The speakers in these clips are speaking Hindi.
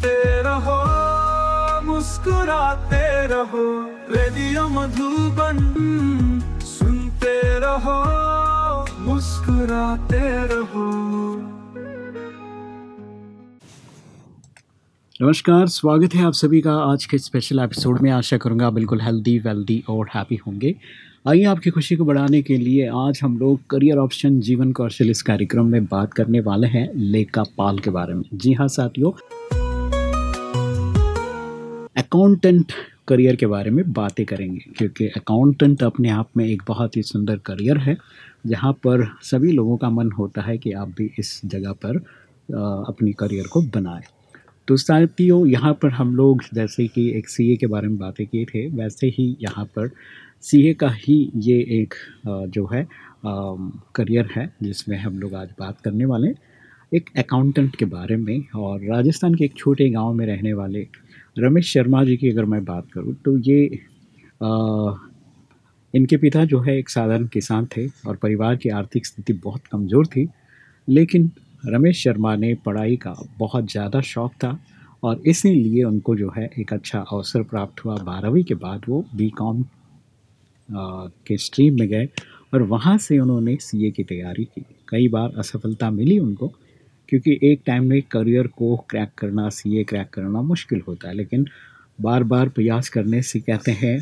सुनते रहो, मुस्कुराते रहो, रेडियो मधुबन सुनते रहो, मुस्कुराते रहो। नमस्कार, स्वागत है आप सभी का आज के स्पेशल एपिसोड में। आशा करूँगा बिल्कुल हेल्दी वेल्दी और हैप्पी होंगे। आइए आपकी खुशी को बढ़ाने के लिए आज हम लोग करियर ऑप्शन जीवन कौशल इस कार्यक्रम में बात करने वाले हैं लेखा पाल के बारे में। जी हाँ साथियों अकाउंटेंट करियर के बारे में बातें करेंगे, क्योंकि अकाउंटेंट अपने आप में एक बहुत ही सुंदर करियर है, जहाँ पर सभी लोगों का मन होता है कि आप भी इस जगह पर अपनी करियर को बनाएँ। तो साथियों, यहाँ पर हम लोग जैसे कि एक सीए के बारे में बातें किए थे, वैसे ही यहाँ पर सीए का ही ये एक जो है करियर है, जिसमें हम लोग आज बात करने वाले एक अकाउंटेंट के बारे में, और राजस्थान के एक छोटे गाँव में रहने वाले रमेश शर्मा जी की अगर मैं बात करूँ तो ये आ, इनके पिता जो है एक साधारण किसान थे और परिवार की आर्थिक स्थिति बहुत कमज़ोर थी लेकिन रमेश शर्मा ने पढ़ाई का बहुत ज़्यादा शौक़ था और इसीलिए उनको जो है एक अच्छा अवसर प्राप्त हुआ। बारहवीं के बाद वो बी कॉम के स्ट्रीम में गए और वहाँ से उन्होंने सीए की तैयारी की। कई बार असफलता मिली उनको क्योंकि एक टाइम में करियर को क्रैक करना सीए क्रैक करना मुश्किल होता है, लेकिन बार बार प्रयास करने से कहते हैं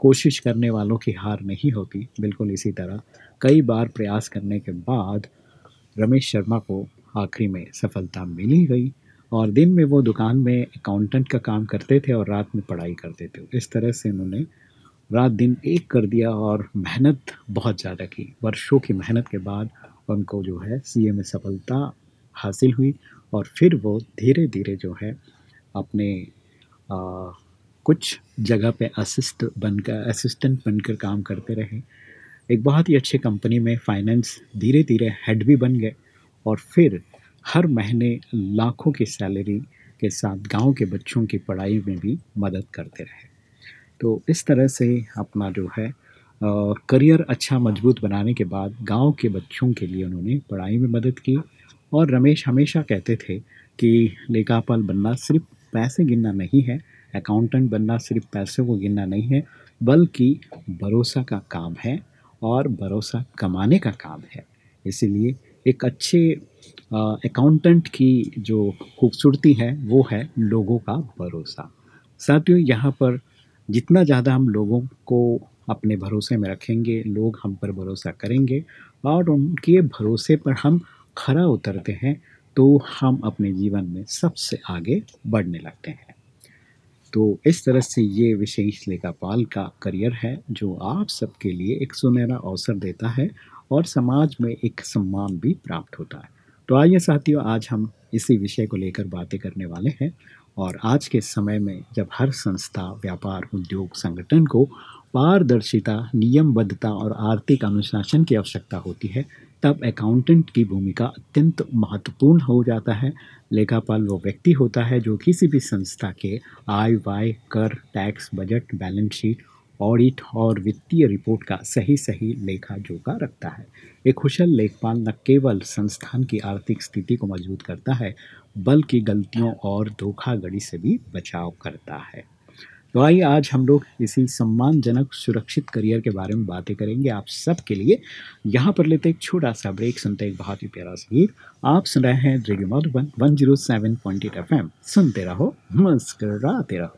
कोशिश करने वालों की हार नहीं होती, बिल्कुल इसी तरह। कई बार प्रयास करने के बाद रमेश शर्मा को आखिरी में सफलता मिली गई और दिन में वो दुकान में अकाउंटेंट का काम करते थे और रात में पढ़ाई करते थे। इस तरह से उन्होंने रात दिन एक कर दिया और मेहनत बहुत ज़्यादा की। वर्षों की मेहनत के बाद उनको जो है सीए में सफलता हासिल हुई और फिर वो धीरे धीरे जो है अपने आ, कुछ जगह पे असिस्ट बनकर असिस्टेंट बनकर काम करते रहे। एक बहुत ही अच्छे कंपनी में फाइनेंस धीरे धीरे हेड भी बन गए और फिर हर महीने लाखों की सैलरी के साथ गाँव के बच्चों की पढ़ाई में भी मदद करते रहे। तो इस तरह से अपना जो है करियर अच्छा मज़बूत बनाने के बाद गाँव के बच्चों के लिए उन्होंने पढ़ाई में मदद की और रमेश हमेशा कहते थे कि लेखापाल बनना सिर्फ़ पैसे गिनना नहीं है अकाउंटेंट बनना सिर्फ़ पैसे को गिनना नहीं है, बल्कि भरोसा का काम है और भरोसा कमाने का काम है। इसीलिए एक अच्छे अकाउंटेंट की जो खूबसूरती है, वो है लोगों का भरोसा। साथियों, यहाँ पर जितना ज़्यादा हम लोगों को अपने भरोसे में रखेंगे, लोग हम पर भरोसा करेंगे और उनके भरोसे पर हम खरा उतरते हैं तो हम अपने जीवन में सबसे आगे बढ़ने लगते हैं। तो इस तरह से ये विशेष लेखापाल का करियर है, जो आप सबके लिए एक सुनहरा अवसर देता है और समाज में एक सम्मान भी प्राप्त होता है। तो आइए साथियों, आज हम इसी विषय को लेकर बातें करने वाले हैं और आज के समय में जब हर संस्था, व्यापार, उद्योग, संगठन को पारदर्शिता, नियमबद्धता और आर्थिक अनुशासन की आवश्यकता होती है, तब अकाउंटेंट की भूमिका अत्यंत महत्वपूर्ण हो जाता है। लेखापाल वो व्यक्ति होता है जो किसी भी संस्था के आय वाय कर tax budget balance sheet audit और वित्तीय रिपोर्ट का सही सही लेखा जोखा रखता है। एक कुशल लेखपाल न केवल संस्थान की आर्थिक स्थिति को मज़बूत करता है, बल्कि गलतियों और धोखाधड़ी से भी बचाव करता है। तो आइए आज हम लोग इसी सम्मानजनक सुरक्षित करियर के बारे में बातें करेंगे। आप सबके लिए यहाँ पर लेते एक छोटा सा ब्रेक, सुनते एक बहुत ही प्यारा सा गीत। आप सुन रहे हैं radio Madhuban, one zero seven point eight F M. सुनते रहो, मुस्कराते रहो।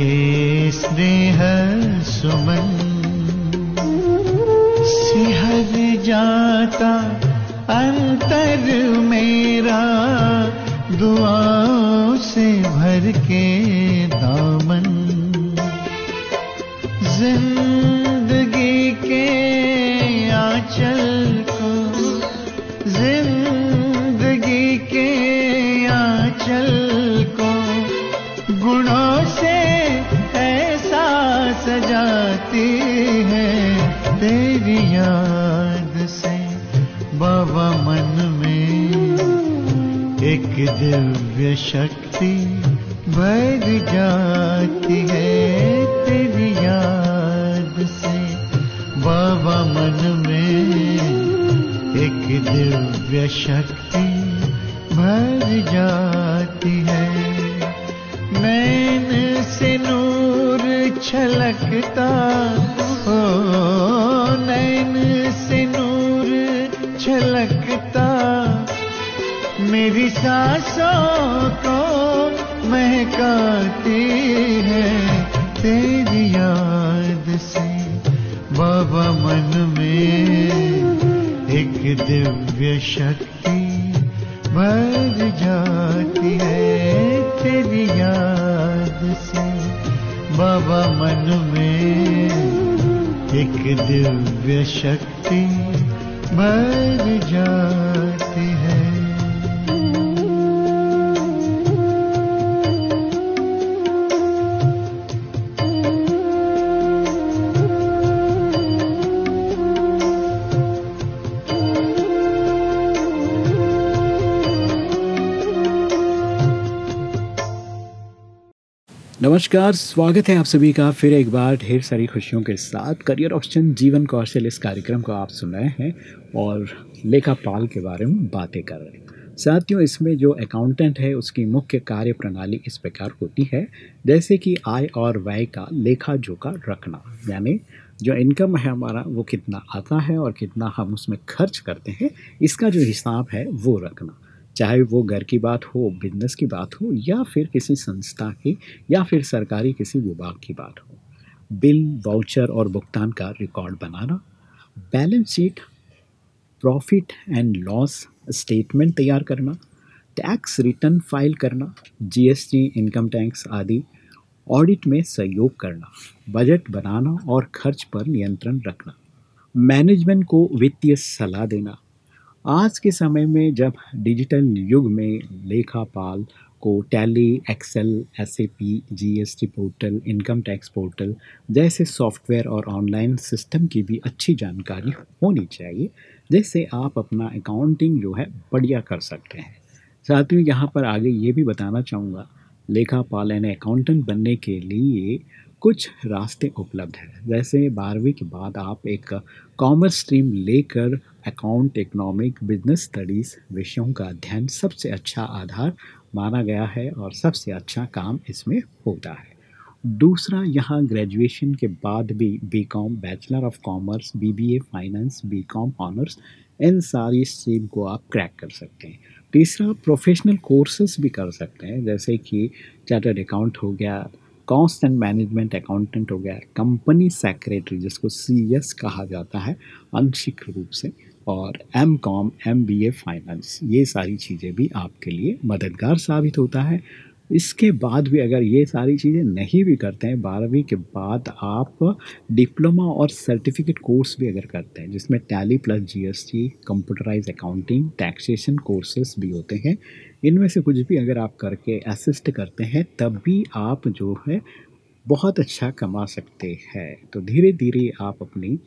के स्नेह सुमन मन में एक दिव्य शक्ति भर जाती है। नैन से नूर छलकता हो, नैन से नूर छलकता। मेरी सांसों को महकाती है तेरी याद। बाबा मन में एक दिव्य शक्ति भर जाती है तेरी याद से। बाबा मन में एक दिव्य शक्ति भर जाती नमस्कार, स्वागत है आप सभी का फिर एक बार ढेर सारी खुशियों के साथ। करियर ऑप्शन जीवन कौशल, इस कार्यक्रम को आप सुन रहे हैं और लेखा पाल के बारे में बातें कर रहे हैं। साथियों, इसमें जो अकाउंटेंट है, उसकी मुख्य कार्य प्रणाली इस प्रकार होती है। जैसे कि आय और व्यय का लेखा जोखा रखना, यानी जो इनकम है हमारा, वो कितना आता है और कितना हम उसमें खर्च करते हैं, इसका जो हिसाब है वो रखना। चाहे वो घर की बात हो बिज़नेस की बात हो, या फिर किसी संस्था की, या फिर सरकारी किसी विभाग की बात हो। बिल वाउचर और भुगतान का record banana. Balance sheet profit and loss statement तैयार करना। टैक्स रिटर्न फ़ाइल करना। जीएसटी इनकम टैक्स आदि ऑडिट में सहयोग करना। बजट बनाना और खर्च पर नियंत्रण रखना। मैनेजमेंट को वित्तीय सलाह देना। आज के समय में जब डिजिटल युग में लेखापाल को Tally, Excel S A P G S T portal, income tax portal जैसे सॉफ्टवेयर और ऑनलाइन सिस्टम की भी अच्छी जानकारी होनी चाहिए, जिससे आप अपना अकाउंटिंग जो है बढ़िया कर सकते हैं। साथ ही यहाँ पर आगे ये भी बताना चाहूँगा, लेखापाल यानी अकाउंटेंट बनने के लिए कुछ रास्ते उपलब्ध हैं। जैसे बारहवीं के बाद आप एक कॉमर्स स्ट्रीम लेकर अकाउंट इकोनॉमिक बिज़नेस स्टडीज़ विषयों का अध्ययन सबसे अच्छा आधार माना गया है और सबसे अच्छा काम इसमें होता है। दूसरा, यहाँ ग्रेजुएशन के बाद भी B Com bachelor of commerce B B A finance B Com honours इन सारी स्ट्रीम को आप क्रैक कर सकते हैं। तीसरा प्रोफेशनल कोर्सेज भी कर सकते हैं। जैसे कि चार्टर्ड अकाउंट हो गया कॉस्ट एंड मैनेजमेंट अकाउंटेंट हो गया, कंपनी सेक्रेटरी जिसको सी एस कहा जाता है, आंशिक रूप से, और M Com M B A finance ये सारी चीज़ें भी आपके लिए मददगार साबित होता है। इसके बाद भी अगर ये सारी चीज़ें नहीं भी करते हैं, बारहवीं के बाद आप डिप्लोमा और सर्टिफिकेट कोर्स भी अगर करते हैं, जिसमें Tally plus GST computerise accounting taxation courses भी होते हैं इनमें से कुछ भी अगर आप करके असिस्ट करते हैं, तब भी आप जो है, बहुत अच्छा कमा सकते हैं। तो धीरे धीरे आप अपनी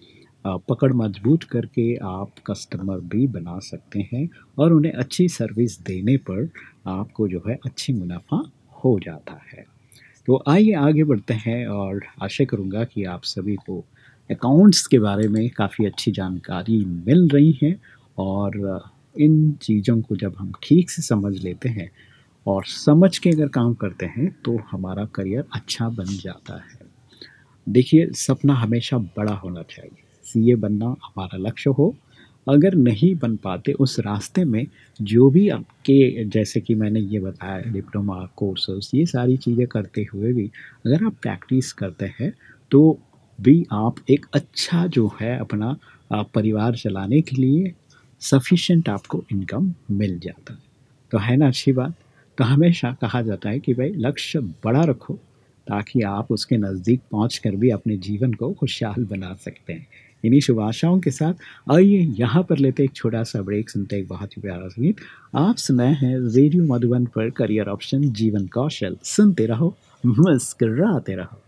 पकड़ मज़बूत करके आप कस्टमर भी बना सकते हैं और उन्हें अच्छी सर्विस देने पर आपको जो है, अच्छी मुनाफा हो जाता है। तो आइए आगे बढ़ते हैं और आशा करूँगा कि आप सभी को अकाउंट्स के बारे में काफ़ी अच्छी जानकारी मिल रही है और इन चीज़ों को जब हम ठीक से समझ लेते हैं और समझ के अगर काम करते हैं तो हमारा करियर अच्छा बन जाता है। देखिए, सपना हमेशा बड़ा होना चाहिए। सीए बनना हमारा लक्ष्य हो। अगर नहीं बन पाते उस रास्ते में, जो भी आपके, जैसे कि मैंने ये बताया, डिप्लोमा, कोर्सेस, ये सारी चीज़ें करते हुए भी अगर आप प्रैक्टिस करते हैं तो भी आप एक अच्छा जो है अपना परिवार चलाने के लिए सफिशेंट आपको इनकम मिल जाता है। तो है ना अच्छी बात? तो हमेशा कहा जाता है कि भाई लक्ष्य बड़ा रखो, ताकि आप उसके नज़दीक पहुँच कर भी अपने जीवन को खुशहाल बना सकते हैं। इन्हीं शुभ आशाओं के साथ आइए यहाँ पर लेते एक छोटा सा ब्रेक सुनते एक बहुत ही प्यारा संगीत। आप सुनाए हैं रेडियो मधुबन पर करियर ऑप्शन जीवन कौशल। सुनते रहो, मुस्कराते रहो।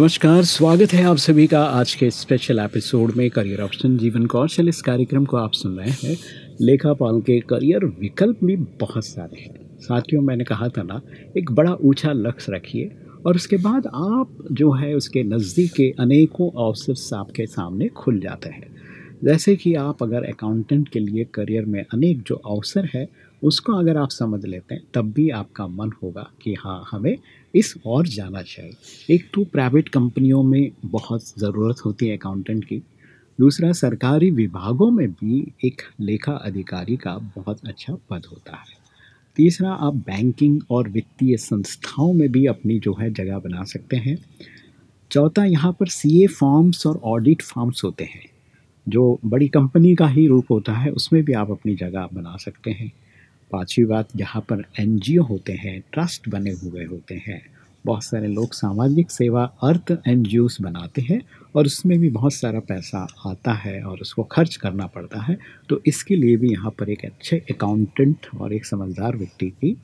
नमस्कार, स्वागत है आप सभी का आज के स्पेशल एपिसोड में करियर ऑप्शन जीवन कौशल। इस कार्यक्रम को आप सुन रहे हैं। लेखापाल के करियर विकल्प भी बहुत सारे हैं। साथियों, मैंने कहा था ना, एक बड़ा ऊँचा लक्ष्य रखिए और उसके बाद आप जो है उसके नज़दीक के अनेकों अवसर आपके सामने खुल जाते हैं। जैसे कि आप अगर अकाउंटेंट के लिए करियर में अनेक जो अवसर है उसको अगर आप समझ लेते हैं, तब भी आपका मन होगा कि हाँ हमें इस और जाना चाहिए। एक तो प्राइवेट कंपनियों में बहुत ज़रूरत होती है अकाउंटेंट की। दूसरा, सरकारी विभागों में भी एक लेखा अधिकारी का बहुत अच्छा पद होता है। तीसरा, आप बैंकिंग और वित्तीय संस्थाओं में भी अपनी जो है जगह बना सकते हैं। चौथा, यहाँ पर सी फॉर्म्स और ऑडिट फॉर्म्स होते हैं। जो बड़ी कंपनी का ही रूप होता है, उसमें भी आप अपनी जगह बना सकते हैं। पांचवी बात, जहाँ पर एनजीओ होते हैं, ट्रस्ट बने हुए होते हैं। बहुत सारे लोग सामाजिक सेवा, अर्थ एन बनाते हैं और उसमें भी बहुत सारा पैसा आता है और उसको खर्च करना पड़ता है। तो इसके लिए भी यहाँ पर एक अच्छे अकाउंटेंट और एक समझदार व्यक्ति की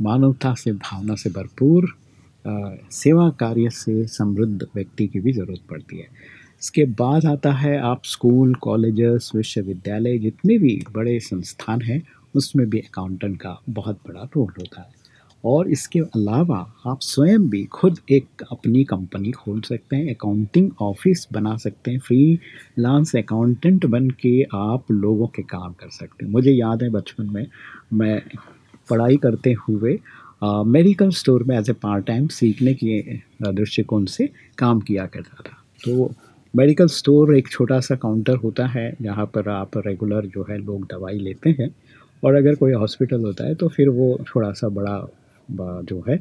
मानवता से, भावना से भरपूर सेवा कार्य से समृद्ध व्यक्ति की भी ज़रूरत पड़ती है। इसके बाद आता है, आप स्कूल, कॉलेजेस, विश्वविद्यालय, जितने भी बड़े संस्थान हैं उसमें भी अकाउंटेंट का बहुत बड़ा रोल होता है। और इसके अलावा आप स्वयं भी खुद एक अपनी कंपनी खोल सकते हैं अकाउंटिंग ऑफ़िस बना सकते हैं फ्री लांस अकाउंटेंट बन के आप लोगों के काम कर सकते हैं। मुझे याद है बचपन में मैं पढ़ाई करते हुए मेडिकल स्टोर में एज ए पार्ट टाइम सीखने के दृष्टिकोण से काम किया करता था। तो मेडिकल स्टोर एक छोटा सा काउंटर होता है, जहाँ पर आप रेगुलर जो है लोग दवाई लेते हैं। और अगर कोई हॉस्पिटल होता है तो फिर वो थोड़ा सा बड़ा जो है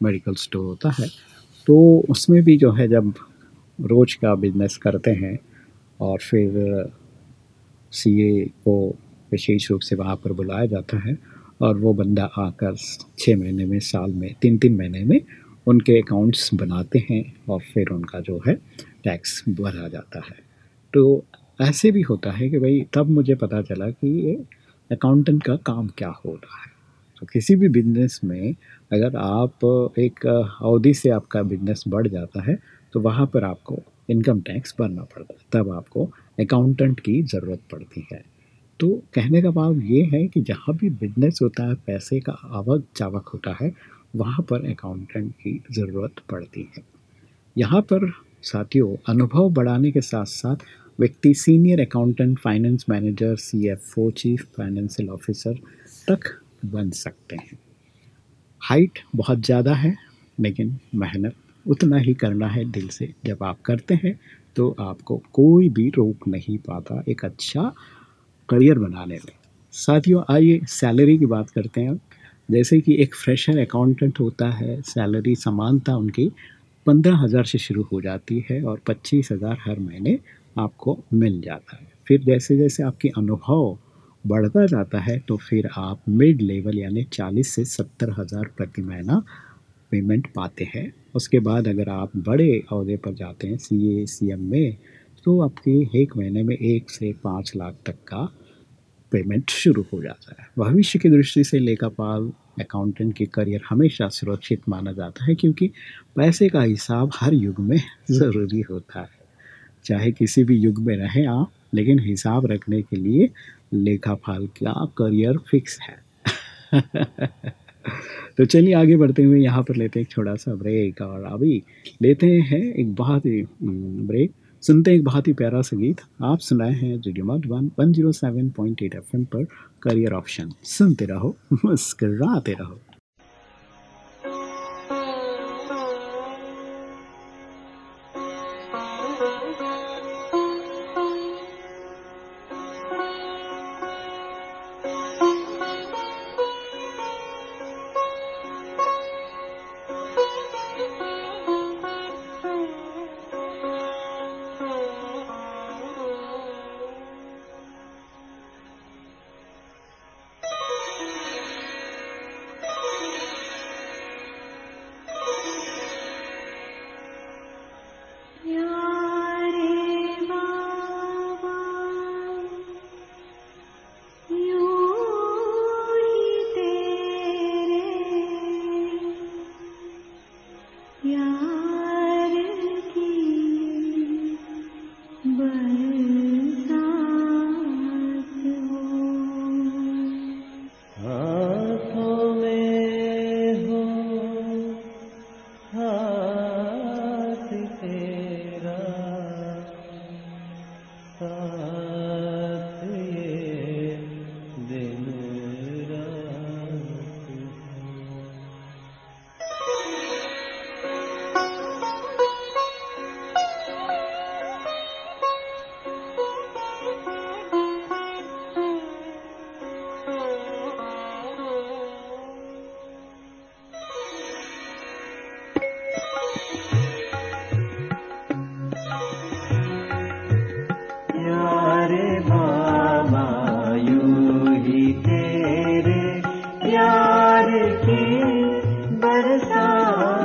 मेडिकल स्टोर होता है। तो उसमें भी जो है, जब रोज़ का बिज़नेस करते हैं और फिर सीए को विशेष रूप से वहाँ पर बुलाया जाता है और वो बंदा आकर छः महीने में, साल में तीन तीन महीने में उनके अकाउंट्स बनाते हैं और फिर उनका जो है, टैक्स भरा जाता है। तो ऐसे भी होता है कि भाई तब मुझे पता चला कि ये अकाउंटेंट का काम क्या हो रहा है। तो किसी भी बिज़नेस में अगर आप एक अवधि से आपका बिज़नेस बढ़ जाता है तो वहाँ पर आपको इनकम टैक्स भरना पड़ता है। तब आपको अकाउंटेंट की ज़रूरत पड़ती है। तो कहने का भाव ये है कि जहाँ भी बिज़नेस होता है, पैसे का आवक जावक होता है, वहाँ पर अकाउंटेंट की ज़रूरत पड़ती है। यहाँ पर साथियों, अनुभव बढ़ाने के साथ साथ व्यक्ति senior accountant finance manager CFO chief financial officer तक बन सकते हैं। हाइट बहुत ज़्यादा है, लेकिन मेहनत उतना ही करना है दिल से। जब आप करते हैं तो आपको कोई भी रोक नहीं पाता एक अच्छा करियर बनाने में। साथियों, आइए सैलरी की बात करते हैं। जैसे कि एक फ्रेशर अकाउंटेंट होता है सैलरी समानता उनकी पंद्रह हज़ार से शुरू हो जाती है और पच्चीस हज़ार हर महीने आपको मिल जाता है। फिर जैसे जैसे आपके अनुभव बढ़ता जाता है तो फिर आप मिड लेवल यानी चालीस से सत्तर हज़ार प्रति महीना पेमेंट पाते हैं। उसके बाद अगर आप बड़े अहदे पर जाते हैं सी ए सी एम में तो आपके एक महीने में एक से पाँच लाख तक का पेमेंट शुरू हो जाता है। भविष्य की दृष्टि से लेखापाल अकाउंटेंट की करियर हमेशा सुरक्षित माना जाता है, क्योंकि पैसे का हिसाब हर युग में ज़रूरी होता है। चाहे किसी भी युग में रहें आप, लेकिन हिसाब रखने के लिए लेखापाल का करियर फिक्स है। तो चलिए आगे बढ़ते हुए यहाँ पर लेते हैं एक छोटा सा ब्रेक और अभी लेते हैं एक बहुत ही ब्रेक सुनते हैं एक बहुत ही प्यारा सा गीत। आप सुनाए हैं radio one one zero seven point eight F पर करियर ऑप्शन सुनते रहो, मुस्कराते रहो। बरसात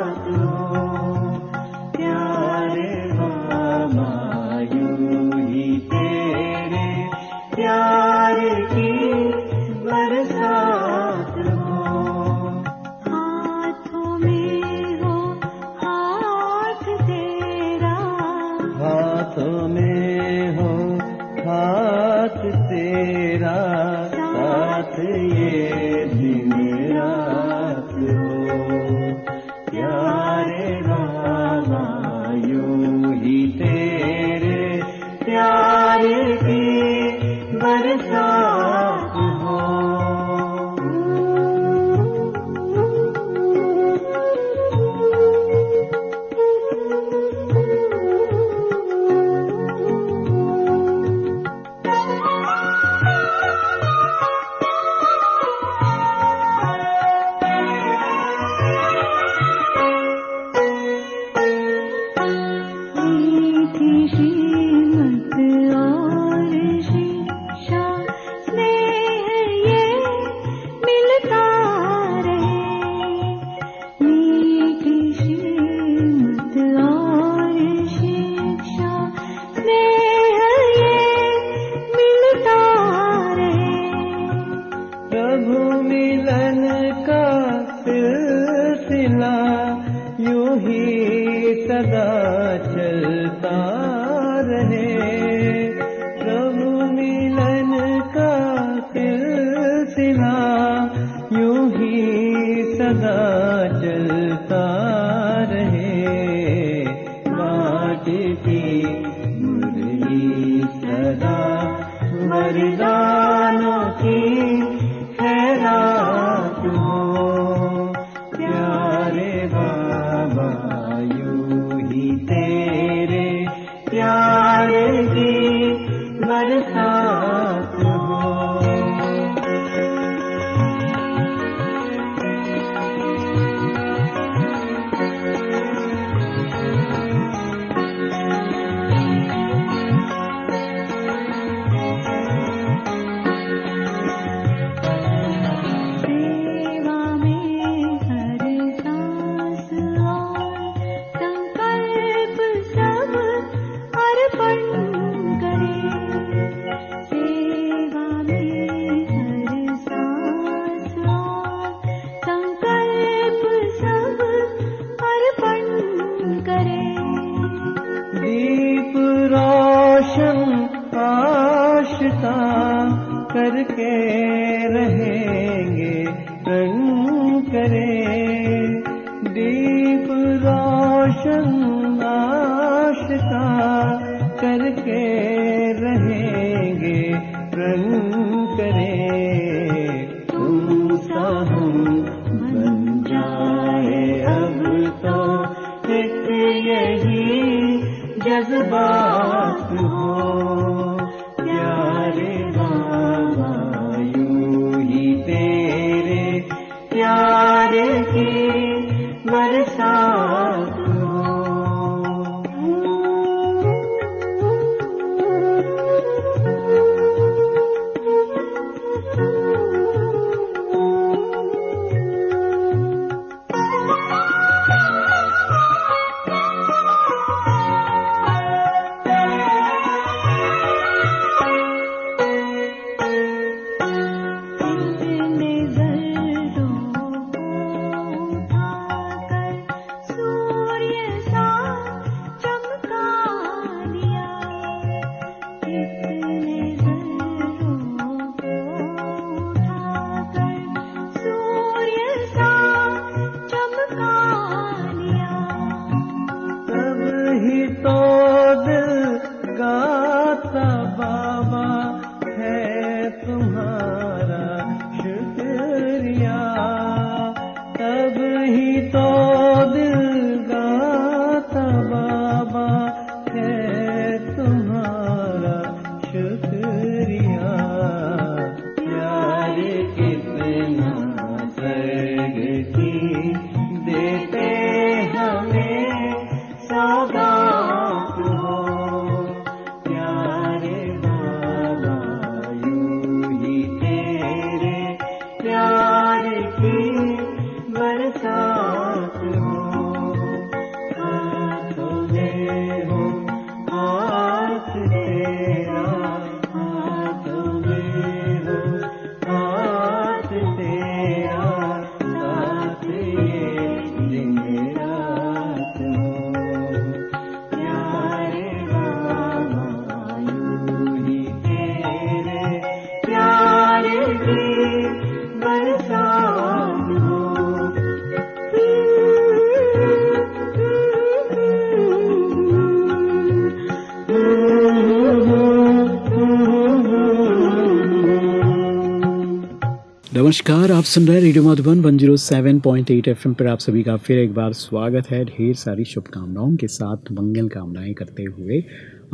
नमस्कार, आप सुन रहे रेडियो मधुबन 107.8 एफएम पर आप सभी का फिर एक बार स्वागत है। ढेर सारी शुभकामनाओं के साथ मंगल कामनाएँ करते हुए।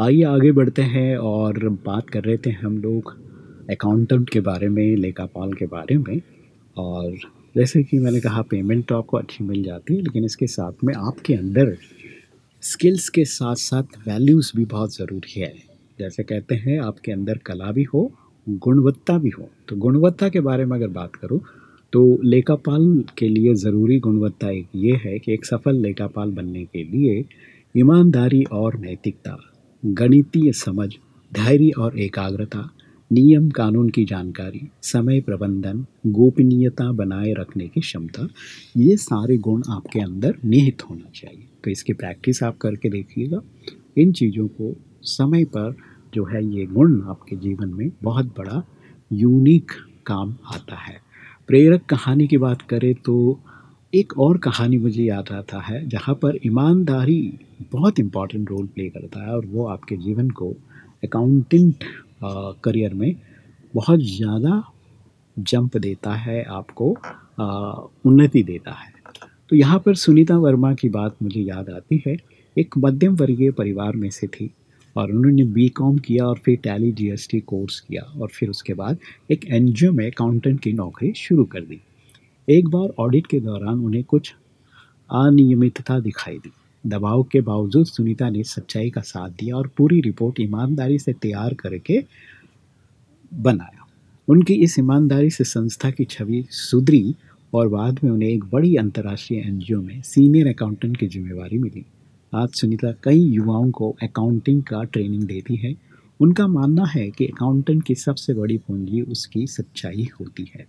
आइए आगे बढ़ते हैं और बात कर रहे थे हम लोग अकाउंटेंट के बारे में, लेखापाल के बारे में। और जैसे कि मैंने कहा पेमेंट तो आपको अच्छी मिल जाती है, लेकिन इसके साथ में आपके अंदर स्किल्स के साथ साथ वैल्यूज़ भी बहुत ज़रूरी है। जैसे कहते हैं, आपके अंदर कला भी हो गुणवत्ता भी हो। तो गुणवत्ता के बारे में अगर बात करूँ तो लेखापाल के लिए ज़रूरी गुणवत्ता एक ये है कि एक सफल लेखापाल बनने के लिए ईमानदारी और नैतिकता, गणितीय समझ, धैर्य और एकाग्रता, नियम कानून की जानकारी, समय प्रबंधन, गोपनीयता बनाए रखने की क्षमता, ये सारे गुण आपके अंदर निहित होना चाहिए। तो इसकी प्रैक्टिस आप करके देखिएगा। इन चीज़ों को समय पर जो है ये गुण आपके जीवन में बहुत बड़ा यूनिक काम आता है। प्रेरक कहानी की बात करें तो एक और कहानी मुझे याद आता है, जहाँ पर ईमानदारी बहुत इंपॉर्टेंट रोल प्ले करता है और वो आपके जीवन को अकाउंटेंट करियर में बहुत ज़्यादा जंप देता है, आपको उन्नति देता है। तो यहाँ पर सुनीता वर्मा की बात मुझे याद आती है। एक मध्यम वर्गीय परिवार में से थी। और उन्होंने बी कॉम किया और फिर टैली जीएसटी कोर्स किया और फिर उसके बाद एक एनजीओ में अकाउंटेंट की नौकरी शुरू कर दी। एक बार ऑडिट के दौरान उन्हें कुछ अनियमितता दिखाई दी। दबाव के बावजूद सुनीता ने सच्चाई का साथ दिया और पूरी रिपोर्ट ईमानदारी से तैयार करके बनाया। उनकी इस ईमानदारी से संस्था की छवि सुधरी और बाद में उन्हें एक बड़ी अंतर्राष्ट्रीय एनजीओ में सीनियर अकाउंटेंट की जिम्मेवारी मिली। आज सुनीता, कई युवाओं को अकाउंटिंग का ट्रेनिंग देती है। उनका मानना है कि अकाउंटेंट की सबसे बड़ी पूंजी उसकी सच्चाई होती है।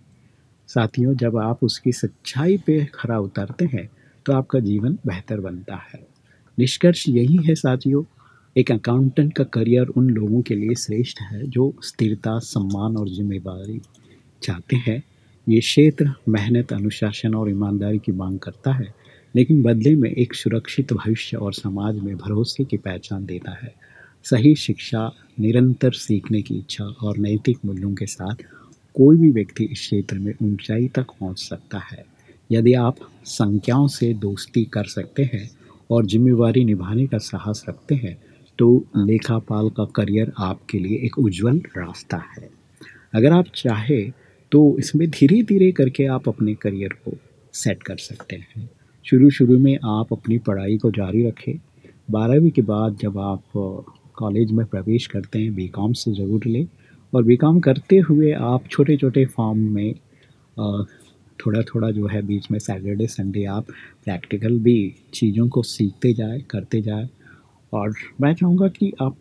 साथियों, जब आप उसकी सच्चाई पे खरा उतरते हैं तो आपका जीवन बेहतर बनता है। निष्कर्ष यही है साथियों, एक अकाउंटेंट का करियर उन लोगों के लिए श्रेष्ठ है जो स्थिरता, सम्मान और ज़िम्मेदारी चाहते हैं। ये क्षेत्र मेहनत, अनुशासन और ईमानदारी की मांग करता है। लेकिन बदले में एक सुरक्षित भविष्य और समाज में भरोसे की पहचान देता है। सही शिक्षा, निरंतर सीखने की इच्छा और नैतिक मूल्यों के साथ कोई भी व्यक्ति इस क्षेत्र में ऊंचाई तक पहुँच सकता है। यदि आप संख्याओं से दोस्ती कर सकते हैं और जिम्मेवारी निभाने का साहस रखते हैं तो लेखापाल का करियर आपके लिए एक उज्जवल रास्ता है। अगर आप चाहे तो इसमें धीरे धीरे करके आप अपने करियर को सेट कर सकते हैं। शुरू शुरू में आप अपनी पढ़ाई को जारी रखें। बारहवीं के बाद जब आप कॉलेज में प्रवेश करते हैं बी से ज़रूर लें। और बी करते हुए आप छोटे छोटे फॉर्म में थोड़ा थोड़ा जो है बीच में सैटरडे संडे आप प्रैक्टिकल भी चीज़ों को सीखते जाए, करते जाए। और मैं चाहूँगा कि आप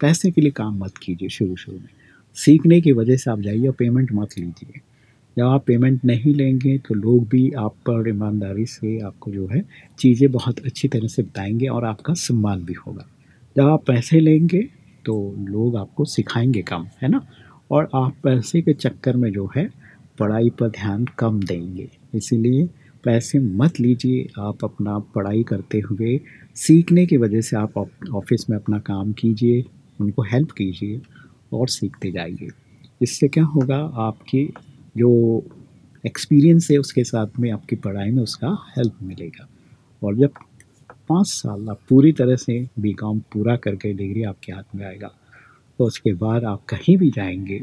पैसे के लिए काम मत कीजिए शुरू शुरू में। सीखने की वजह से आप जाइए और पेमेंट मत लीजिए। जब आप पेमेंट नहीं लेंगे तो लोग भी आप पर ईमानदारी से आपको जो है, चीज़ें बहुत अच्छी तरह से बताएँगे और आपका सम्मान भी होगा। जब आप पैसे लेंगे तो लोग आपको सिखाएँगे कम, है ना? और आप पैसे के चक्कर में जो है, पढ़ाई पर ध्यान कम देंगे। इसीलिए पैसे मत लीजिए। आप अपना पढ़ाई करते हुए, सीखने की वजह से आप ऑफ़िस में अपना काम कीजिए, उनको हेल्प कीजिए और सीखते जाइए। इससे क्या होगा, आपकी जो एक्सपीरियंस है उसके साथ में आपकी पढ़ाई में उसका हेल्प मिलेगा। और जब पाँच साल आप पूरी तरह से बी कॉम पूरा करके डिग्री आपके हाथ में आएगा तो उसके बाद आप कहीं भी जाएँगे,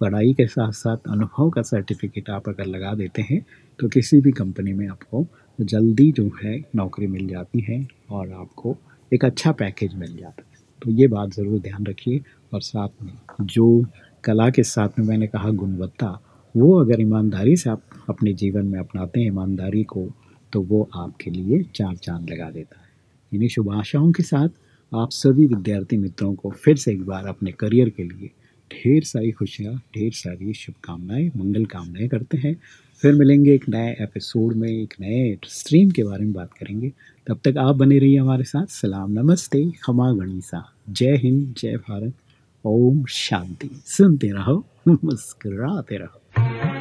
पढ़ाई के साथ साथ अनुभव का सर्टिफिकेट आप अगर लगा देते हैं तो किसी भी कंपनी में आपको जल्दी जो है नौकरी मिल जाती है और आपको एक अच्छा पैकेज मिल जाता है। तो ये बात ज़रूर ध्यान रखिए और साथ में जो कला के साथ में मैंने कहा गुणवत्ता वो अगर ईमानदारी से आप अपने जीवन में अपनाते हैं, ईमानदारी को तो वो आपके लिए चार चाँद लगा देता है। इन्हीं शुभ आशाओं के साथ आप सभी विद्यार्थी मित्रों को फिर से एक बार अपने करियर के लिए ढेर सारी खुशियाँ, ढेर सारी शुभकामनाएँ, मंगल कामनाएँ करते हैं। फिर मिलेंगे एक नए एपिसोड में, एक नए स्ट्रीम के बारे में बात करेंगे। तब तक आप बने रहिए हमारे साथ। सलाम, नमस्ते, खमा गणिसा। जय हिंद, जय भारत। ओम शांति। सुनते रहो मुस्कुराते रहो।